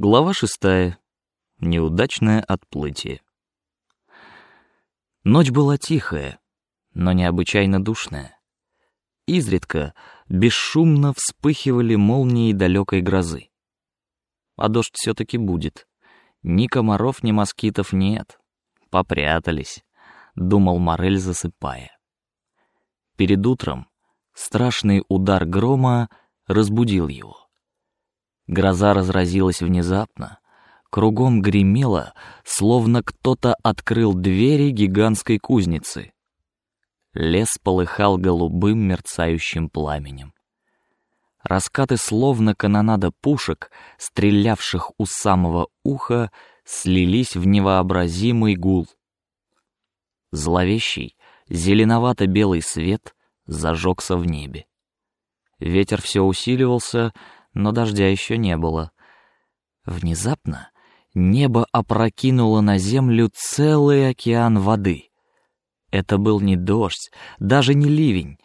Глава шестая. Неудачное отплытие. Ночь была тихая, но необычайно душная. Изредка бесшумно вспыхивали молнии далекой грозы. А дождь все-таки будет. Ни комаров, ни москитов нет. Попрятались, думал Морель, засыпая. Перед утром страшный удар грома разбудил его. Гроза разразилась внезапно. Кругом гремело, словно кто-то открыл двери гигантской кузницы. Лес полыхал голубым мерцающим пламенем. Раскаты, словно канонада пушек, стрелявших у самого уха, слились в невообразимый гул. Зловещий, зеленовато-белый свет зажегся в небе. Ветер все усиливался, но дождя еще не было. Внезапно небо опрокинуло на землю целый океан воды. Это был не дождь, даже не ливень.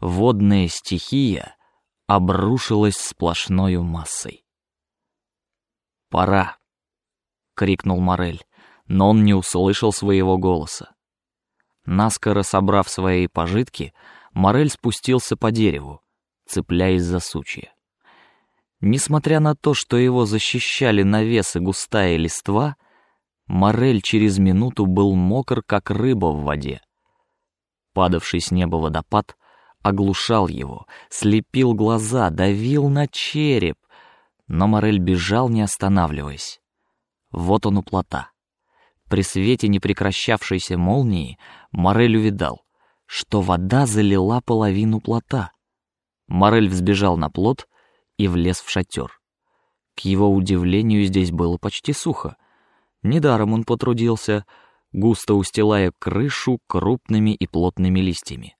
Водная стихия обрушилась сплошной массой. Пора, крикнул Морель, но он не услышал своего голоса. Наскоро собрав свои пожитки, Морель спустился по дереву, цепляясь за сучья. Несмотря на то, что его защищали навесы густая листва, Морель через минуту был мокр, как рыба в воде. Падавший с неба водопад оглушал его, слепил глаза, давил на череп, но Морель бежал, не останавливаясь. Вот он у плота. При свете непрекращавшейся молнии Морель увидал, что вода залила половину плота. Морель взбежал на плот и влез в шатер. К его удивлению здесь было почти сухо. Недаром он потрудился, густо устилая крышу крупными и плотными листьями.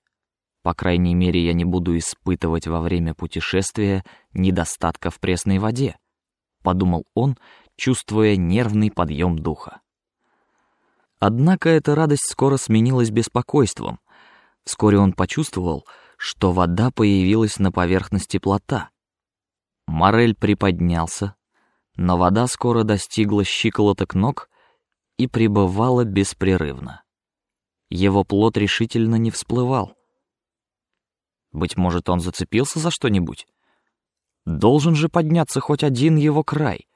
По крайней мере, я не буду испытывать во время путешествия недостатка в пресной воде, подумал он, чувствуя нервный подъем духа. Однако эта радость скоро сменилась беспокойством. Вскоре он почувствовал, что вода появилась на поверхности плота. Морель приподнялся, но вода скоро достигла щиколоток ног и пребывала беспрерывно. Его плод решительно не всплывал. Быть может, он зацепился за что-нибудь. Должен же подняться хоть один его край.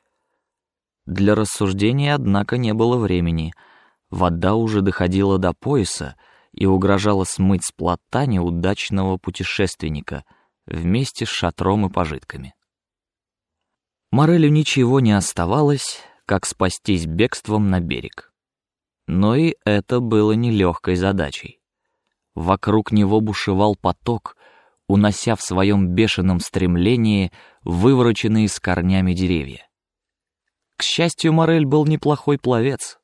Для рассуждения, однако, не было времени. Вода уже доходила до пояса и угрожала смыть с плота неудачного путешественника вместе с шатром и пожитками. Морелю ничего не оставалось, как спастись бегством на берег. Но и это было нелегкой задачей. Вокруг него бушевал поток, унося в своем бешеном стремлении вывороченные с корнями деревья. К счастью, Морель был неплохой пловец.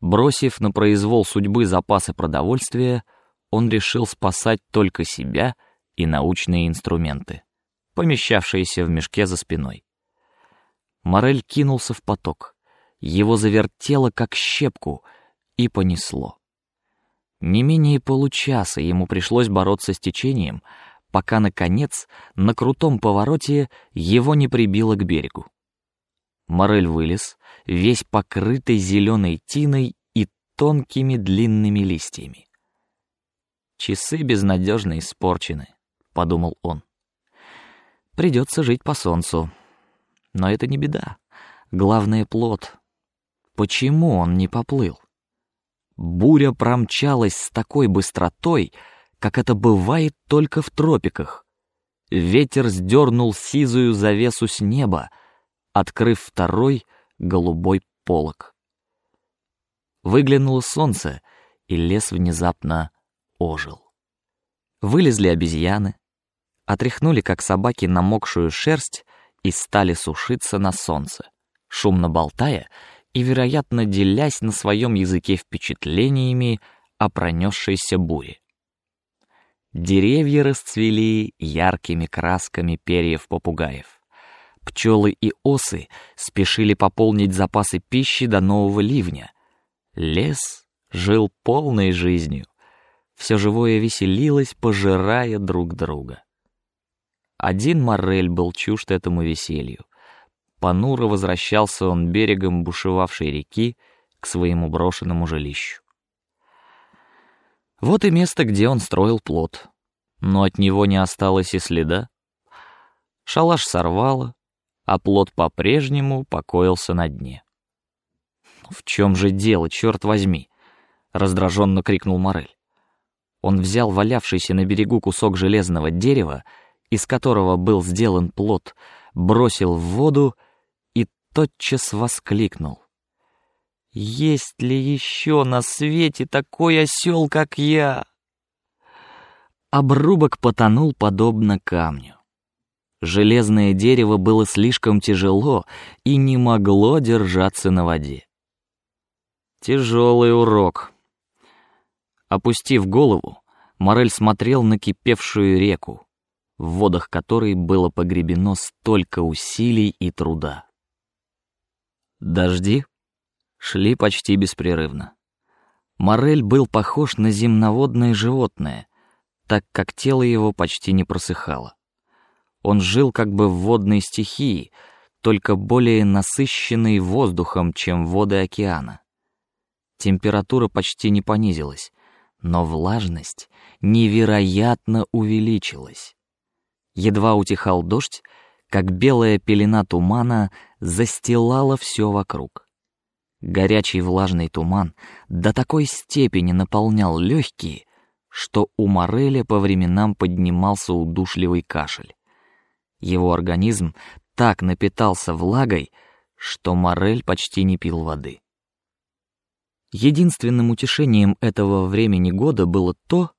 Бросив на произвол судьбы запасы продовольствия, он решил спасать только себя и научные инструменты, помещавшиеся в мешке за спиной. Морель кинулся в поток. Его завертело как щепку и понесло. Не менее получаса ему пришлось бороться с течением, пока наконец на крутом повороте его не прибило к берегу. Морель вылез, весь покрытый зеленой тиной и тонкими длинными листьями. Часы безнадежно испорчены, подумал он. Придется жить по солнцу. Но это не беда. Главное плод. Почему он не поплыл? Буря промчалась с такой быстротой, как это бывает только в тропиках. Ветер сдернул сизую завесу с неба, открыв второй голубой полог. Выглянуло солнце, и лес внезапно ожил. Вылезли обезьяны, отряхнули как собаки намокшую шерсть и стали сушиться на солнце, шумно болтая и, вероятно, делясь на своем языке впечатлениями о пронесшейся буре. Деревья расцвели яркими красками перьев попугаев. Пчелы и осы спешили пополнить запасы пищи до нового ливня. Лес жил полной жизнью. Все живое веселилось, пожирая друг друга. Один Морель был чужд этому веселью. понуро возвращался он берегом бушевавшей реки к своему брошенному жилищу. Вот и место, где он строил плот, но от него не осталось и следа. Шалаш сорвало, а плот по-прежнему покоился на дне. В чем же дело, черт возьми? раздраженно крикнул Морель. Он взял валявшийся на берегу кусок железного дерева, из которого был сделан плот, бросил в воду и тотчас воскликнул: "Есть ли еще на свете такой осел, как я?" Обрубок потонул подобно камню. Железное дерево было слишком тяжело и не могло держаться на воде. Тяжелый урок, Опустив голову, Морель смотрел на кипевшую реку, в водах которой было погребено столько усилий и труда. Дожди шли почти беспрерывно. Морель был похож на земноводное животное, так как тело его почти не просыхало. Он жил как бы в водной стихии, только более насыщенной воздухом, чем воды океана. Температура почти не понизилась, но влажность невероятно увеличилась. Едва утихал дождь, как белая пелена тумана застилала все вокруг. Горячий влажный туман до такой степени наполнял легкие, что у Мореля по временам поднимался удушливый кашель. Его организм так напитался влагой, что Морель почти не пил воды. Единственным утешением этого времени года было то,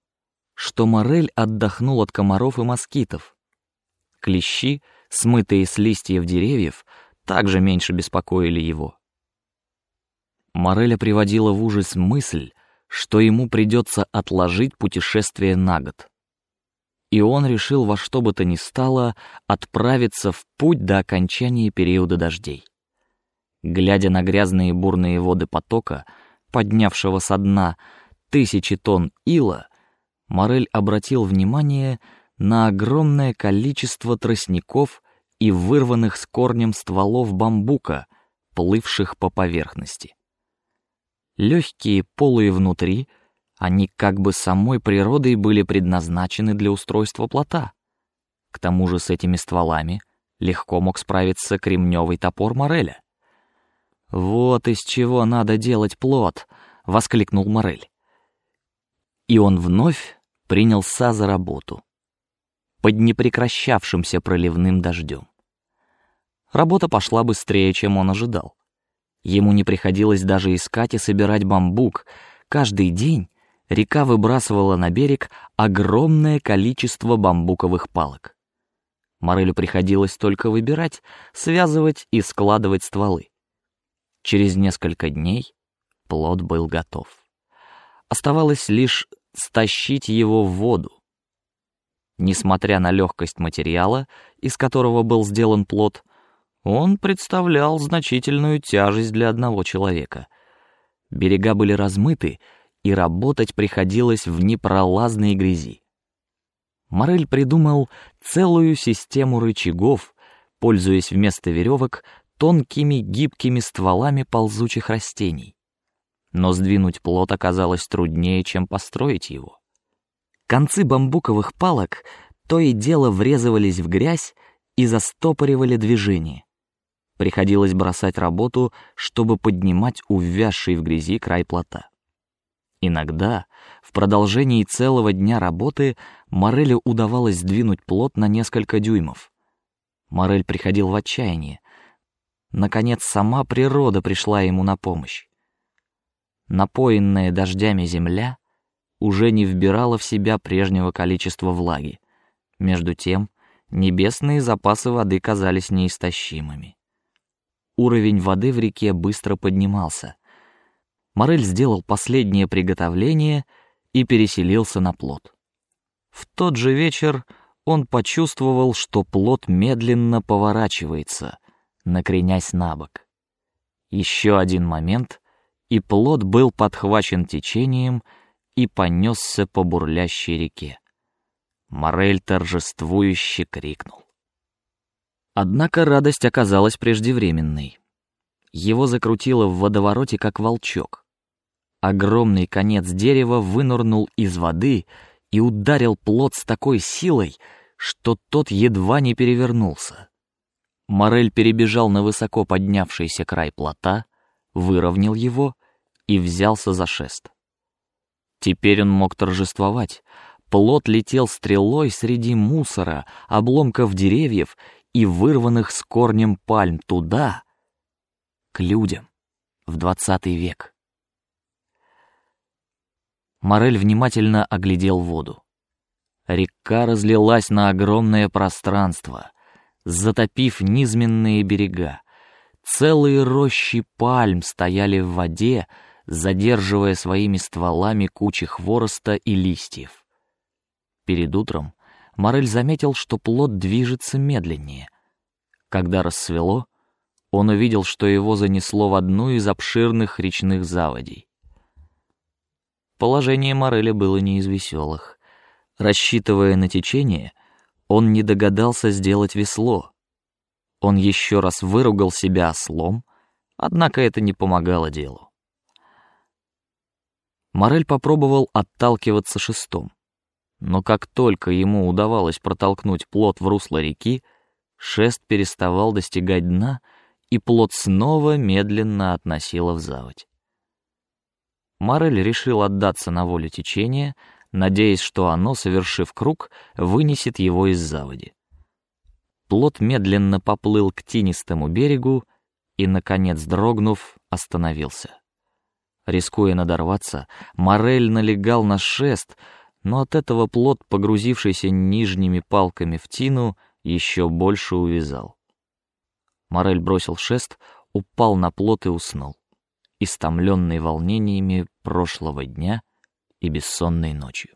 что Морель отдохнул от комаров и москитов. Клещи, смытые с листьев деревьев, также меньше беспокоили его. Мореля приводила в ужас мысль, что ему придется отложить путешествие на год. И он решил во что бы то ни стало отправиться в путь до окончания периода дождей. Глядя на грязные бурные воды потока, поднявшего со дна тысячи тонн ила, Морель обратил внимание на огромное количество тростников и вырванных с корнем стволов бамбука, плывших по поверхности. Легкие полые внутри, они как бы самой природой были предназначены для устройства плота. К тому же с этими стволами легко мог справиться кремневый топор Мореля. Вот из чего надо делать плод, воскликнул Морель. И он вновь принялся за работу под непрекращавшимся проливным дождем. Работа пошла быстрее, чем он ожидал. Ему не приходилось даже искать и собирать бамбук. Каждый день река выбрасывала на берег огромное количество бамбуковых палок. Морелю приходилось только выбирать, связывать и складывать стволы. Через несколько дней плод был готов. Оставалось лишь стащить его в воду. Несмотря на легкость материала, из которого был сделан плод, он представлял значительную тяжесть для одного человека. Берега были размыты, и работать приходилось в непролазной грязи. Морель придумал целую систему рычагов, пользуясь вместо веревок тонкими гибкими стволами ползучих растений. Но сдвинуть плод оказалось труднее, чем построить его. Концы бамбуковых палок то и дело врезывались в грязь и застопоривали движение. Приходилось бросать работу, чтобы поднимать увязший в грязи край плота. Иногда, в продолжении целого дня работы, Морелю удавалось сдвинуть плот на несколько дюймов. Морель приходил в отчаяние, Наконец сама природа пришла ему на помощь. Напоенная дождями земля уже не вбирала в себя прежнего количества влаги. Между тем небесные запасы воды казались неистощимыми. Уровень воды в реке быстро поднимался. Морель сделал последнее приготовление и переселился на плот. В тот же вечер он почувствовал, что плот медленно поворачивается, накренясь на бок. Еще один момент, и плод был подхвачен течением и понесся по бурлящей реке. Морель торжествующе крикнул: Однако радость оказалась преждевременной. Его закрутило в водовороте, как волчок. Огромный конец дерева вынырнул из воды и ударил плот с такой силой, что тот едва не перевернулся. Морель перебежал на высоко поднявшийся край плота, выровнял его и взялся за шест. Теперь он мог торжествовать. Плот летел стрелой среди мусора, обломков деревьев и вырванных с корнем пальм туда, к людям, в двадцатый век. Морель внимательно оглядел воду. Река разлилась на огромное пространство, затопив низменные берега. Целые рощи пальм стояли в воде, задерживая своими стволами кучи хвороста и листьев. Перед утром Морель заметил, что плод движется медленнее. Когда рассвело, он увидел, что его занесло в одну из обширных речных заводей. Положение Мореля было не из веселых. Рассчитывая на течение, он не догадался сделать весло. Он еще раз выругал себя ослом, однако это не помогало делу. Морель попробовал отталкиваться шестом, но как только ему удавалось протолкнуть плот в русло реки, шест переставал достигать дна, и плот снова медленно относило в заводь. Морель решил отдаться на волю течения, надеясь, что оно, совершив круг, вынесет его из заводи. Плот медленно поплыл к тинистому берегу и, наконец, дрогнув, остановился. Рискуя надорваться, Морель налегал на шест, но от этого плот, погрузившийся нижними палками в тину, еще больше увязал. Морель бросил шест, упал на плот и уснул, истомленный волнениями прошлого дня и бессонной ночью.